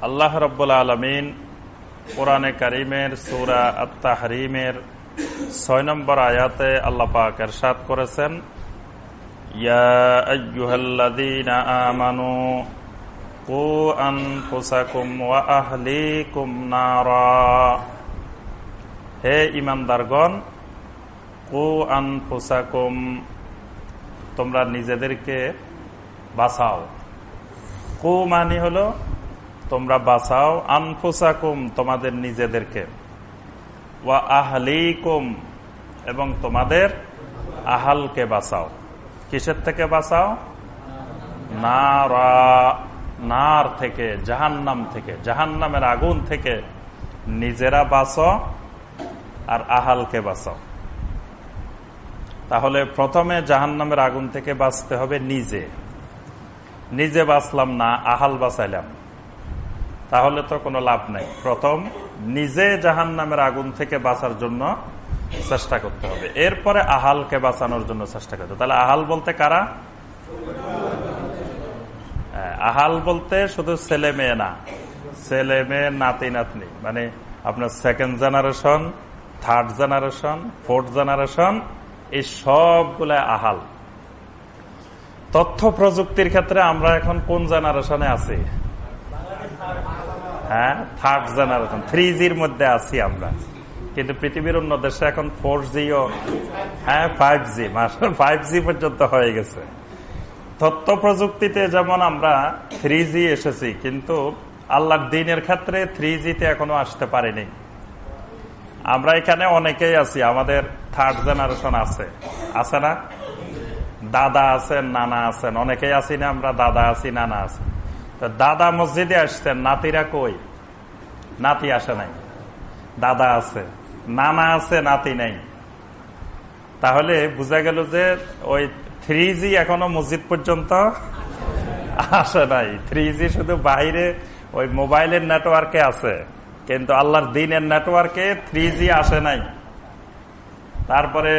আল্লাহ রব্বুল আলমিন কোরআনে করিমের সুরা আত্মাহরিমের ছয় নম্বর আয়াতে আল্লাহ পাক এরশাদ করেছেন আমানু কু আনফুসাকুম হে ইমানদারগণ কু তোমরা নিজেদেরকে বাঁচাও। কু মানি হলো, তোমরা বাঁচাও আনফুসাকুম, তোমাদের নিজেদেরকে। ওয়া আহলিকুম, এবং তোমাদের আহালকে বাঁচাও। কিসের থেকে বাঁচাও? নারা, নার থেকে, জাহান্নাম থেকে, জাহান্নামের আগুন থেকে নিজেরা বাঁচো আর আহালকে বাঁচাও। তাহলে প্রথমে জাহান্নামের আগুন থেকে বাঁচতে হবে নিজে। নিজে বাঁচলাম না, আহাল বাঁচাইলাম। তাহলে তো কোনো লাভ নাই। প্রথম, নিজে জাহান নামের আগুন থেকে বাঁচার জন্য চেষ্টা করতে হবে। এরপরে আহালকে বাঁচানোর জন্য চেষ্টা করতে তাহলে আহাল বলতে কারা? আহাল বলতে শুধু ছেলে মেয়ে না। ছেলে মেয়ে, নাতি, নাতনি। মানে আপনার second generation third generation fourth generation এই সবগুলা আহাল। তথ্য প্রযুক্তির ক্ষেত্রে আমরা এখন কোন জেনারেশনে আছি? হ্যাঁ থার্ড জেনারেশন থ্রি জির মধ্যে আছি আমরা। কিন্তু পৃথিবীর অন্য দেশে এখন ফোর জিও হ্যাঁ ফাইভ জি ফাইভ জি পর্যন্ত হয়ে গেছে। তথ্য প্রযুক্তিতে যেমন আমরা থ্রি জি এসেছি, কিন্তু আল্লাহর দিনের ক্ষেত্রে থ্রি জিতে এখনও আসতে পারিনি। আমরা এখানে অনেকেই আছি, আমাদের থার্ড জেনারেশন আছে। আছে না? দাদা আছেন, নানা আছেন, অনেকেই আছি না, আমরা দাদা আছি, নানা আছি। তো দাদা মসজিদে আসছেন, নাতিরা কই? নাতি আসে নাই। দাদা আছে, নানা আছে, নাতি নাই। তাহলে বোঝা গেল যে ওই থ্রি জি এখনও মসজিদ পর্যন্ত আসে নাই। থ্রি শুধু বাইরে ওই মোবাইলের নেটওয়ার্কে আছে। কিন্তু আল্লাহর দিনের নেটওয়ার্কে থ্রি জি আসে নাই। তারপরে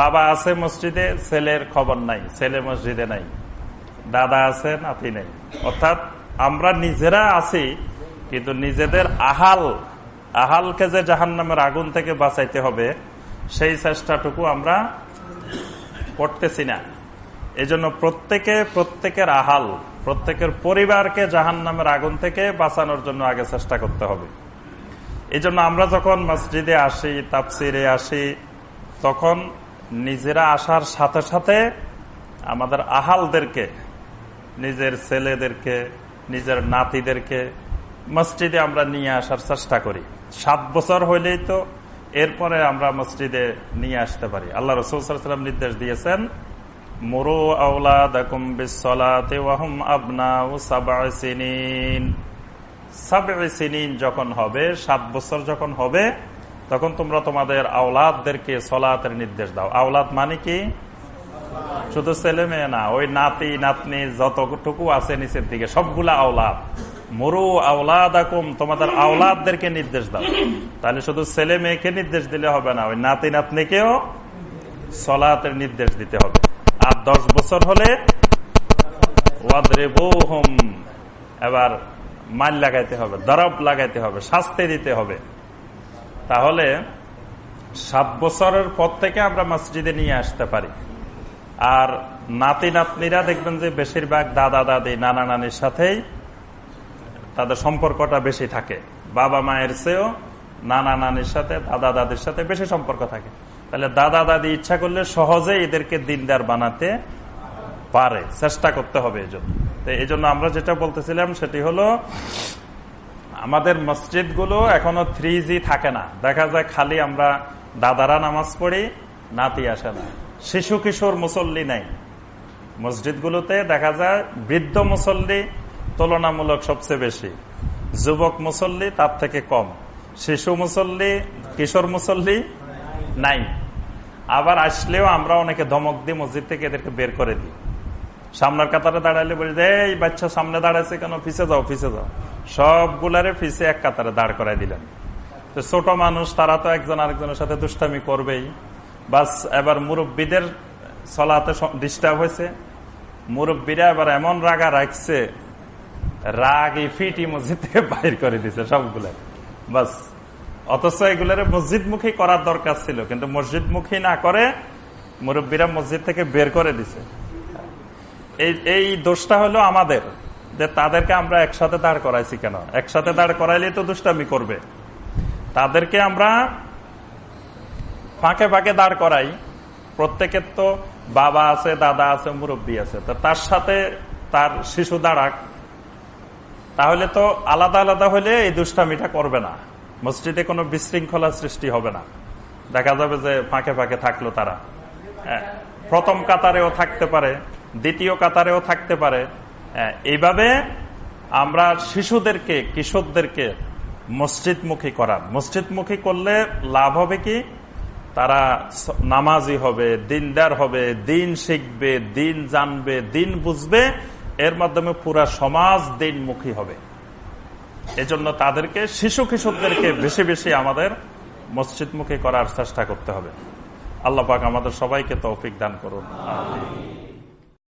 বাবা আছে মসজিদে, ছেলের খবর নাই, ছেলে মসজিদে নাই, দাদা আছে, নাতি নেই। অর্থাৎ আমরা নিজেরা আছি, কিন্তু নিজেদের আহাল, আহালকে যে জাহান নামের আগুন থেকে বাঁচাইতে হবে, সেই চেষ্টাটুকু আমরা করতেছি না। এজন্য প্রত্যেকে প্রত্যেকের আহাল, প্রত্যেকের পরিবারকে জাহান নামের আগুন থেকে বাঁচানোর জন্য আগে চেষ্টা করতে হবে। এই জন্য আমরা যখন মসজিদে আসি তাপসিরে আসি, তখন নিজেরা আসার সাথে সাথে আমাদের আহালদেরকে, নিজের ছেলেদেরকে, নিজের নাতিদেরকে মসজিদে আমরা নিয়ে আসার চেষ্টা করি। সাত বছর হইলেই তো এরপরে আমরা মসজিদে নিয়ে আসতে পারি। আল্লাহ রসুলাম নির্দেশ দিয়েছেন, মুরু আউলাদাকুম বিসলাতে ওয়াহুম আবনা সাবাসিনিন যখন হবে, সাত বছর যখন হবে, তখন তোমরা তোমাদের আওলাদদেরকে সলাতের নির্দেশ দাও। আওলাদ মানে কি? শুধু ছেলে মেয়ে না, ওই নাতি, নাতনি যতটুকু আছে নিচের দিকে, সবগুলা আওলাদ। মরু আওলাদ তোমাদের আওলাদদেরকে নির্দেশ দাও। তাহলে শুধু ছেলে মেয়েকে নির্দেশ দিলে হবে না, ওই নাতি, নাতনিকেও সলাতের নির্দেশ দিতে হবে। আর দশ বছর হলে এবার মাইল লাগাইতে হবে, দরব লাগাইতে হবে, শাস্তি দিতে হবে। তাহলে সাত বছরের পর থেকে আমরা মসজিদে নিয়ে আসতে পারি। আর নাতি নাতনিরা দেখবেন যে বেশিরভাগ দাদা দাদি, নানা নানির সাথেই তাদের সম্পর্কটা বেশি থাকে। বাবা মায়ের চেয়েও নানা নানির সাথে, দাদা দাদির সাথে বেশি সম্পর্ক থাকে। তাহলে দাদা দাদি ইচ্ছা করলে সহজে এদেরকে দিনদার বানাতে পারে, চেষ্টা করতে হবে এই জন্য তো এই জন্য আমরা যেটা বলতেছিলাম সেটি হলো, আমাদের মসজিদগুলো এখনও থ্রি থাকে না। দেখা যায় খালি আমরা দাদারা নামাজ পড়ি, নাতি আসে না। শিশু কিশোর মুসল্লি নাই। মসজিদগুলোতে দেখা যায় বৃদ্ধ মুসল্লি তুলনামূলক সবচেয়ে বেশি। যুবক মুসল্লি তার থেকে কম। শিশু মুসল্লি, কিশোর মুসল্লি নাই। আবার আসলেও আমরা অনেকে ধমক দিই মসজিদ থেকে এদেরকে বের করে দিই। সামনের কাতারে দাঁড়াইলে বলি এই বাচ্চা সামনে দাঁড়াইছে কেন? ফিসে যাও ফিসে যাও। সবগুলারে ফিসে এক কাতারে দাঁড় করাই দিলেন। তো ছোট মানুষ, তারা তো একজন আরেকজনের সাথে দুষ্টামি করবেই। বাস, এবার মুরব্বীদের চলাতে ডিস্টার্ব হয়েছে। মুরব্বীরা এবার এমন রাগা রাখছে, রাগি ফিটি মসজিদ থেকে বাইর করে দিছে সবগুলো বাস, অথচ এগুলোর মসজিদ মুখী করার দরকার ছিল, কিন্তু মসজিদ মুখী না করে মুরব্বীরা মসজিদ থেকে বের করে দিছে। এই এই দোষটা হলো আমাদের যে তাদেরকে আমরা একসাথে দাঁড় করাইছি কেন? একসাথে দাঁড় করাইলে তো দুষ্টামি করবে। তাদেরকে আমরা ফাঁকে ফাঁকে দাঁড় করাই। প্রত্যেকের তো বাবা আছে দাদা আছে মুরব্বী আছে। তো তার সাথে তার শিশু দাঁড়াক তাহলে তো আলাদা আলাদা হলে এই দুষ্টামিটা করবে না। মসজিদে কোনো বিশৃঙ্খলা সৃষ্টি হবে না। দেখা যাবে যে ফাঁকে ফাঁকে থাকল তারা। হ্যাঁ, প্রথম কাতারেও থাকতে পারে। দ্বিতীয় কাতারেও থাকতে পারে। এইভাবে আমরা শিশুদেরকে, কিশোরদেরকে মসজিদমুখী করার মসজিদমুখী করলে লাভ হবে কি? তারা নামাজি হবে, দিনদার হবে, দিন শিখবে, দিন জানবে, দিন বুঝবে, এর মাধ্যমে পুরা সমাজ দিনমুখী হবে। এজন্য তাদেরকে, শিশু কিশোরদেরকে বেশি বেশি আমাদের মসজিদমুখী করার চেষ্টা করতে হবে। আল্লাহ পাক আমাদের সবাইকে তৌফিক দান করুন।